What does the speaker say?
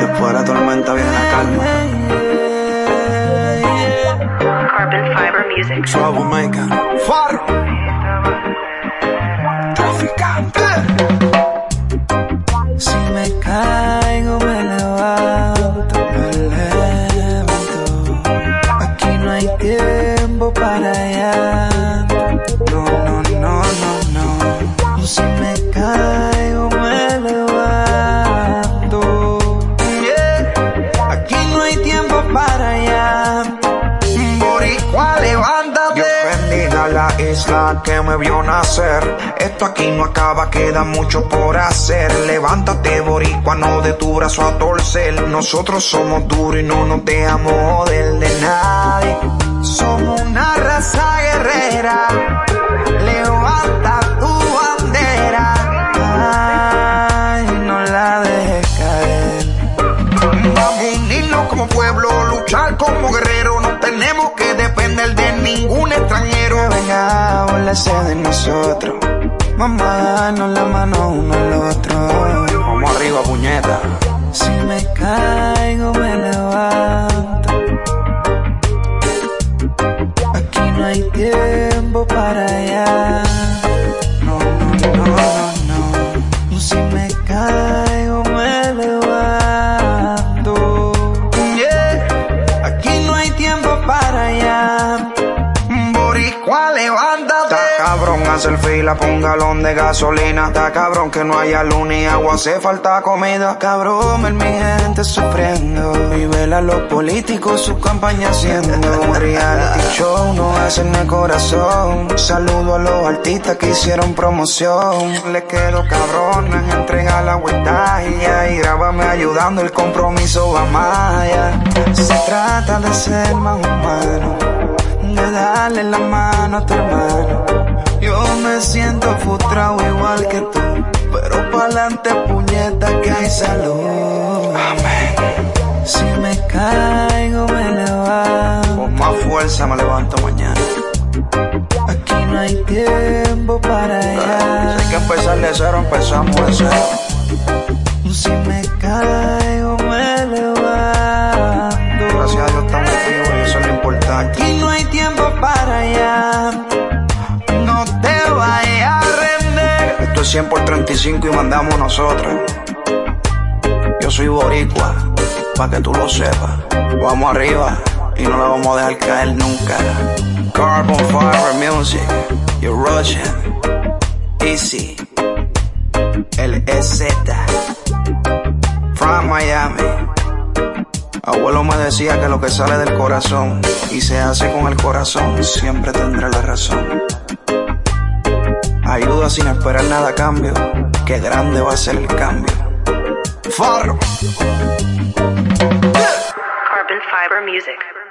Después de la tormenta viene la calma. Carbon Fiber Music. Troublemaker. Faro. Traficante. Si me caigo me levanto, me levanto. Aquí no hay tiempo para allá. No, no, no, no, no. Levántate. Dios bendiga la isla que me vio nacer. Esto aquí no acaba, queda mucho por hacer. Levántate, boricua, no de tu brazo a torcer. Nosotros somos duros y no nos dejamos joder de nadie. Somos una raza guerrera. Levanta tu bandera. Ay, no la dejes caer. Vamos a unirnos como pueblo, luchar como guerrero. No ningún extranjero. Venga a burlarse de nosotros. Vamos a darnos la mano uno al otro. Vamos arriba, puñeta. Si me caigo me levanto. Aquí no hay tiempo Cabrón hacer fila por un galón de gasolina. Está cabrón que no haya luz ni agua, hace falta comida. Cabrón, ver mi gente sufriendo y ver a los políticos su campaña haciendo un reality show, no hacen el corazón. Saludo a los artistas que hicieron promoción. Le quedo cabrón en entregar la vuelta y grábame ayudando, el compromiso va más allá. Se trata de ser más humano, de darle la mano a tu hermano. Yo me siento frustrado igual que tú, pero pa'lante puñeta que hay salud. Amén. Si me caigo me levanto. Con más fuerza me levanto mañana. Aquí no hay tiempo para Si allá. hay que empezar de cero, empezamos de cero. Si me caigo me levanto. Gracias a Dios estamos vivos y eso es lo importante. Aquí no hay tiempo para allá. 100 por 35 y mandamos nosotros. Yo soy boricua, pa' que tú lo sepas. Vamos arriba y no la vamos a dejar caer nunca. Carbon Fiber Music, you're Russian. Easy, LZ, from Miami. Abuelo me decía que lo que sale del corazón y se hace con el corazón siempre tendrá la razón. Sin esperar nada a cambio, que grande va a ser el cambio. Farro. Carbon Fiber Music.